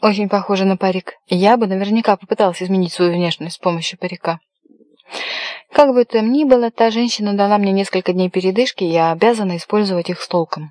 Очень похоже на парик. Я бы наверняка попыталась изменить свою внешность с помощью парика. Как бы там ни было, та женщина дала мне несколько дней передышки, и я обязана использовать их с толком.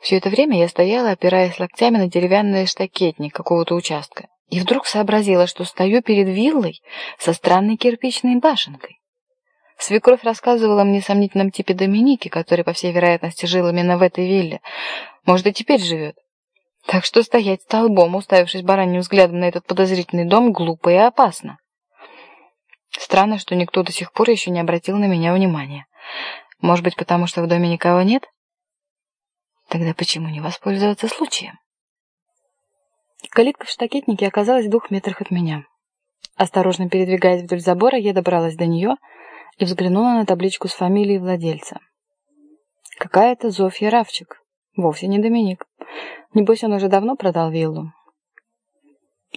Все это время я стояла, опираясь локтями на деревянный штакетник какого-то участка, и вдруг сообразила, что стою перед виллой со странной кирпичной башенкой. Свекровь рассказывала мне о сомнительном типе Доминики, который, по всей вероятности, жил именно в этой вилле. Может, и теперь живет. Так что стоять столбом, уставившись бараньим взглядом на этот подозрительный дом, глупо и опасно. Странно, что никто до сих пор еще не обратил на меня внимания. Может быть, потому что в доме никого нет? Тогда почему не воспользоваться случаем? Калитка в штакетнике оказалась в двух метрах от меня. Осторожно передвигаясь вдоль забора, я добралась до нее и взглянула на табличку с фамилией владельца. Какая-то Зофья Равчик. Вовсе не Доминик. Небось, он уже давно продал виллу.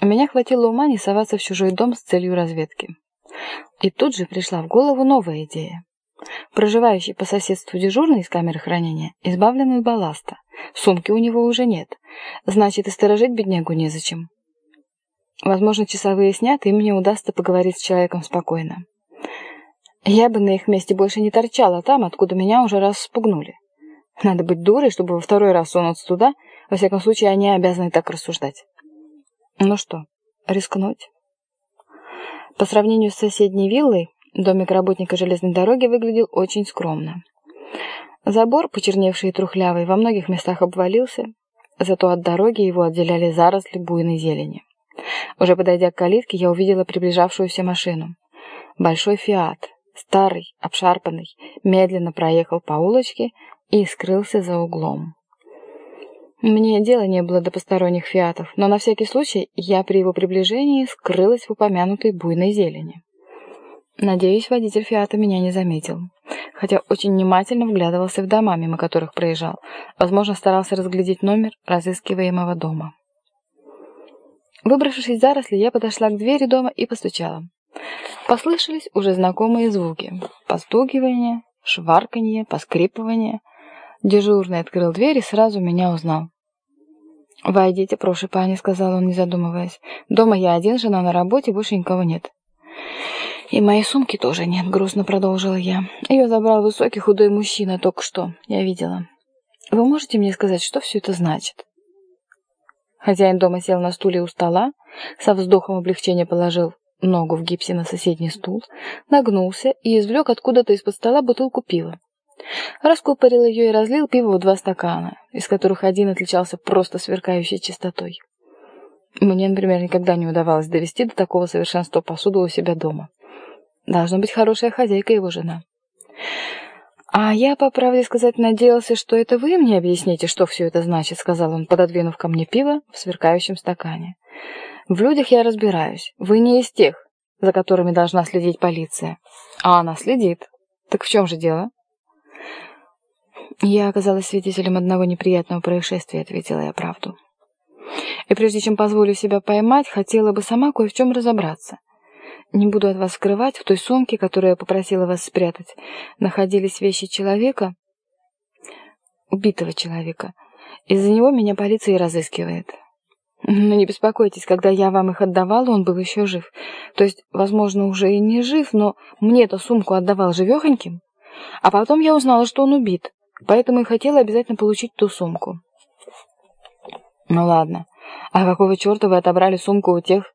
У меня хватило ума не соваться в чужой дом с целью разведки. И тут же пришла в голову новая идея. Проживающий по соседству дежурный из камеры хранения избавлен от балласта. Сумки у него уже нет. Значит, и сторожить беднягу незачем. Возможно, часовые снят, и мне удастся поговорить с человеком спокойно. Я бы на их месте больше не торчала там, откуда меня уже раз спугнули. Надо быть дурой, чтобы во второй раз сунуться туда. Во всяком случае, они обязаны так рассуждать. Ну что, рискнуть? По сравнению с соседней виллой, домик работника железной дороги выглядел очень скромно. Забор, почерневший и трухлявый, во многих местах обвалился, зато от дороги его отделяли заросли буйной зелени. Уже подойдя к калитке, я увидела приближавшуюся машину. Большой «Фиат», старый, обшарпанный, медленно проехал по улочке и скрылся за углом. Мне дела не было до посторонних фиатов, но на всякий случай я при его приближении скрылась в упомянутой буйной зелени. Надеюсь, водитель фиата меня не заметил, хотя очень внимательно вглядывался в дома, мимо которых проезжал. Возможно, старался разглядеть номер разыскиваемого дома. Выбравшись из заросли, я подошла к двери дома и постучала. Послышались уже знакомые звуки. Постукивание, шварканье, поскрипывание. Дежурный открыл дверь и сразу меня узнал. «Войдите, прошу, пани», — сказал он, не задумываясь. «Дома я один, жена на работе, больше никого нет». «И моей сумки тоже нет», — грустно продолжила я. «Ее забрал высокий худой мужчина только что, я видела. Вы можете мне сказать, что все это значит?» Хозяин дома сел на стуле у стола, со вздохом облегчения положил ногу в гипсе на соседний стул, нагнулся и извлек откуда-то из-под стола бутылку пива. Раскупорил ее и разлил пиво в два стакана, из которых один отличался просто сверкающей чистотой. Мне, например, никогда не удавалось довести до такого совершенства посуду у себя дома. Должна быть хорошая хозяйка его жена. «А я, по правде сказать, надеялся, что это вы мне объясните, что все это значит», — сказал он, пододвинув ко мне пиво в сверкающем стакане. «В людях я разбираюсь. Вы не из тех, за которыми должна следить полиция. А она следит. Так в чем же дело?» «Я оказалась свидетелем одного неприятного происшествия», — ответила я правду. «И прежде чем позволю себя поймать, хотела бы сама кое в чем разобраться. Не буду от вас скрывать, в той сумке, которую я попросила вас спрятать, находились вещи человека, убитого человека. Из-за него меня полиция и разыскивает. Но не беспокойтесь, когда я вам их отдавала, он был еще жив. То есть, возможно, уже и не жив, но мне-то сумку отдавал живехоньким. А потом я узнала, что он убит. Поэтому и хотела обязательно получить ту сумку. Ну ладно. А какого черта вы отобрали сумку у тех,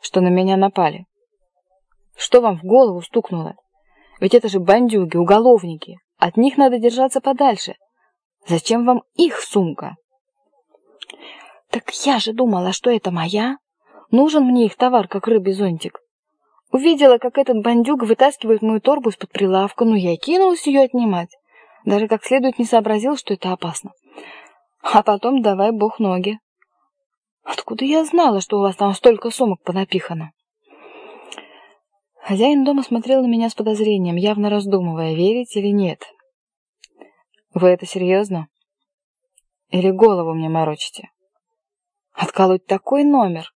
что на меня напали? Что вам в голову стукнуло? Ведь это же бандюги, уголовники. От них надо держаться подальше. Зачем вам их сумка? Так я же думала, что это моя. Нужен мне их товар, как рыбий зонтик. Увидела, как этот бандюк вытаскивает мою торбу из-под прилавка, ну я кинулась ее отнимать. Даже как следует не сообразил, что это опасно. А потом давай бог ноги. Откуда я знала, что у вас там столько сумок понапихано? Хозяин дома смотрел на меня с подозрением, явно раздумывая, верить или нет. Вы это серьезно? Или голову мне морочите? Отколоть такой номер?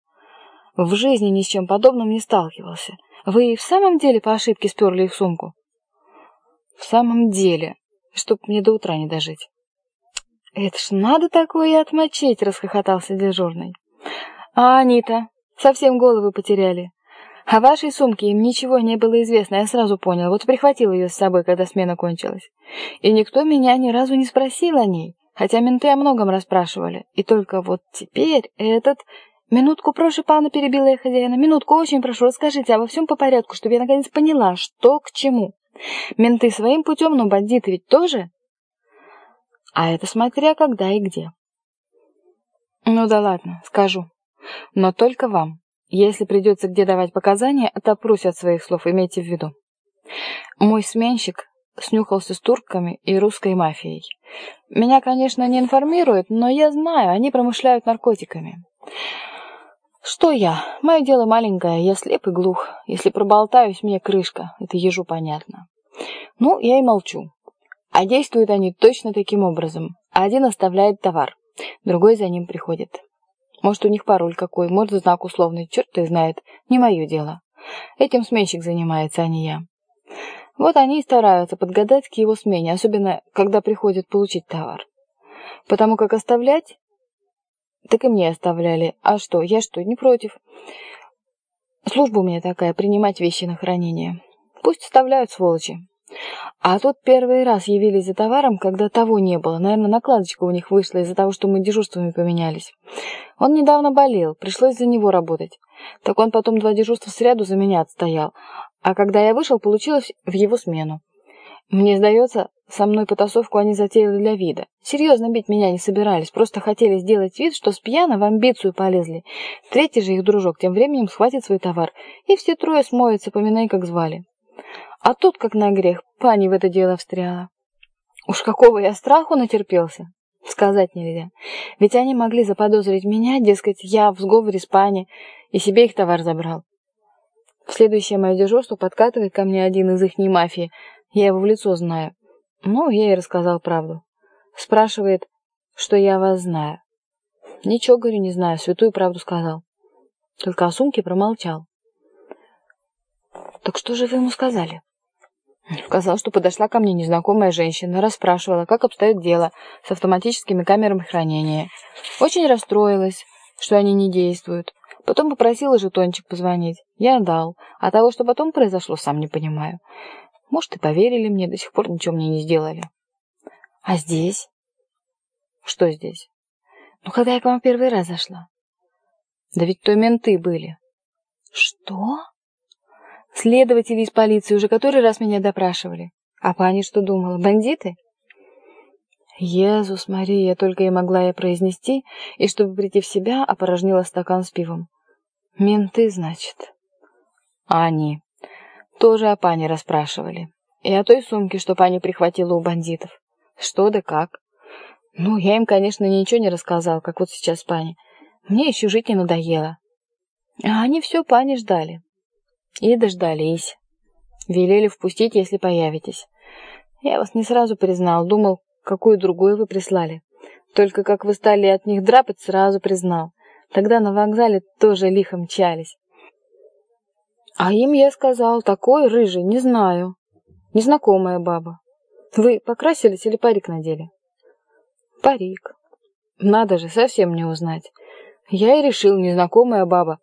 В жизни ни с чем подобным не сталкивался. Вы и в самом деле по ошибке сперли их сумку? В самом деле, чтоб мне до утра не дожить. «Это ж надо такое отмочить!» — расхохотался дежурный. А они-то совсем головы потеряли. О вашей сумке им ничего не было известно, я сразу понял. Вот прихватил ее с собой, когда смена кончилась. И никто меня ни разу не спросил о ней, хотя менты о многом расспрашивали. И только вот теперь этот... Минутку прошу, пана, перебила я хозяина. Минутку, очень прошу, расскажите обо всем по порядку, чтобы я наконец поняла, что к чему. Менты своим путем, но бандиты ведь тоже? А это смотря когда и где. Ну да ладно, скажу. Но только вам. Если придется где давать показания, отопрусь от своих слов, имейте в виду. Мой сменщик снюхался с турками и русской мафией. Меня, конечно, не информируют, но я знаю, они промышляют наркотиками. Что я? Мое дело маленькое, я слеп и глух. Если проболтаюсь, мне крышка. Это ежу понятно. Ну, я и молчу. А действуют они точно таким образом. Один оставляет товар, другой за ним приходит. Может, у них пароль какой, может, знак условный, черт их знает, не мое дело. Этим сменщик занимается, а не я. Вот они и стараются подгадать к его смене, особенно, когда приходят получить товар. Потому как оставлять, так и мне оставляли. А что, я что, не против? Служба у меня такая, принимать вещи на хранение. Пусть оставляют, сволочи. А тут первый раз явились за товаром, когда того не было. Наверное, накладочка у них вышла из-за того, что мы дежурствами поменялись. Он недавно болел, пришлось за него работать. Так он потом два дежурства сряду за меня отстоял. А когда я вышел, получилось в его смену. Мне сдается, со мной потасовку они затеяли для вида. Серьезно бить меня не собирались, просто хотели сделать вид, что с пьяна в амбицию полезли. Третий же их дружок тем временем схватит свой товар, и все трое смоются, поминай, как звали. А тут, как на грех, пани в это дело встряла. Уж какого я страху натерпелся, сказать нельзя. Ведь они могли заподозрить меня, дескать, я в сговоре с пани, и себе их товар забрал. В следующее мое дежурство подкатывает ко мне один из ихней мафии. Я его в лицо знаю. Ну, я и рассказал правду. Спрашивает, что я вас знаю. Ничего, говорю, не знаю, святую правду сказал. Только о сумке промолчал. Так что же вы ему сказали? Сказал, что подошла ко мне незнакомая женщина, расспрашивала, как обстоит дело с автоматическими камерами хранения. Очень расстроилась, что они не действуют. Потом попросила жетончик позвонить. Я дал. А того, что потом произошло, сам не понимаю. Может, и поверили мне, до сих пор ничего мне не сделали. А здесь? Что здесь? Ну, когда я к вам первый раз зашла. Да ведь то менты были. Что? Следователи из полиции уже который раз меня допрашивали. А пани что думала, бандиты? Иисус Мария, только и могла я произнести, и чтобы прийти в себя, опорожнила стакан с пивом. Менты, значит. А они тоже о пане расспрашивали. И о той сумке, что пани прихватила у бандитов. Что да как. Ну, я им, конечно, ничего не рассказал, как вот сейчас пани. Мне еще жить не надоело. А они все пани ждали. И дождались. Велели впустить, если появитесь. Я вас не сразу признал, думал, какую другую вы прислали. Только как вы стали от них драпать, сразу признал. Тогда на вокзале тоже лихо мчались. А им я сказал, такой рыжий, не знаю. Незнакомая баба. Вы покрасились или парик надели? Парик. Надо же, совсем не узнать. Я и решил, незнакомая баба.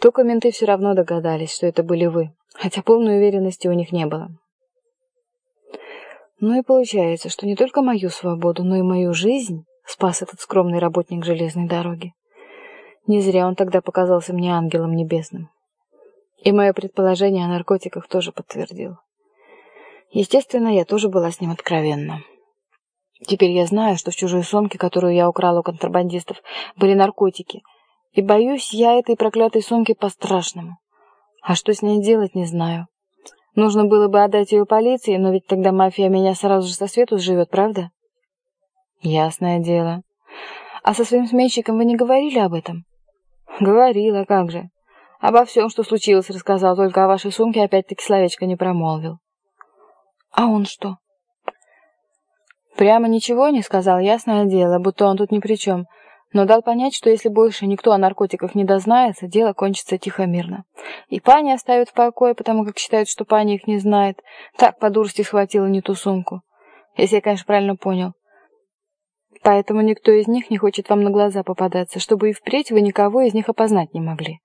Только менты все равно догадались, что это были вы, хотя полной уверенности у них не было. Ну и получается, что не только мою свободу, но и мою жизнь спас этот скромный работник железной дороги. Не зря он тогда показался мне ангелом небесным. И мое предположение о наркотиках тоже подтвердил. Естественно, я тоже была с ним откровенна. Теперь я знаю, что в чужой сумке, которую я украла у контрабандистов, были наркотики — и боюсь я этой проклятой сумки по-страшному. А что с ней делать, не знаю. Нужно было бы отдать ее полиции, но ведь тогда мафия меня сразу же со свету сживет, правда? Ясное дело. А со своим сменщиком вы не говорили об этом? Говорила, как же. Обо всем, что случилось, рассказал, только о вашей сумке опять-таки словечко не промолвил. А он что? Прямо ничего не сказал, ясное дело, будто он тут ни при чем но дал понять, что если больше никто о наркотиках не дознается, дело кончится тихо-мирно. И пани оставят в покое, потому как считают, что пани их не знает. Так по дурости схватила не ту сумку. Если я, конечно, правильно понял. Поэтому никто из них не хочет вам на глаза попадаться, чтобы и впредь вы никого из них опознать не могли.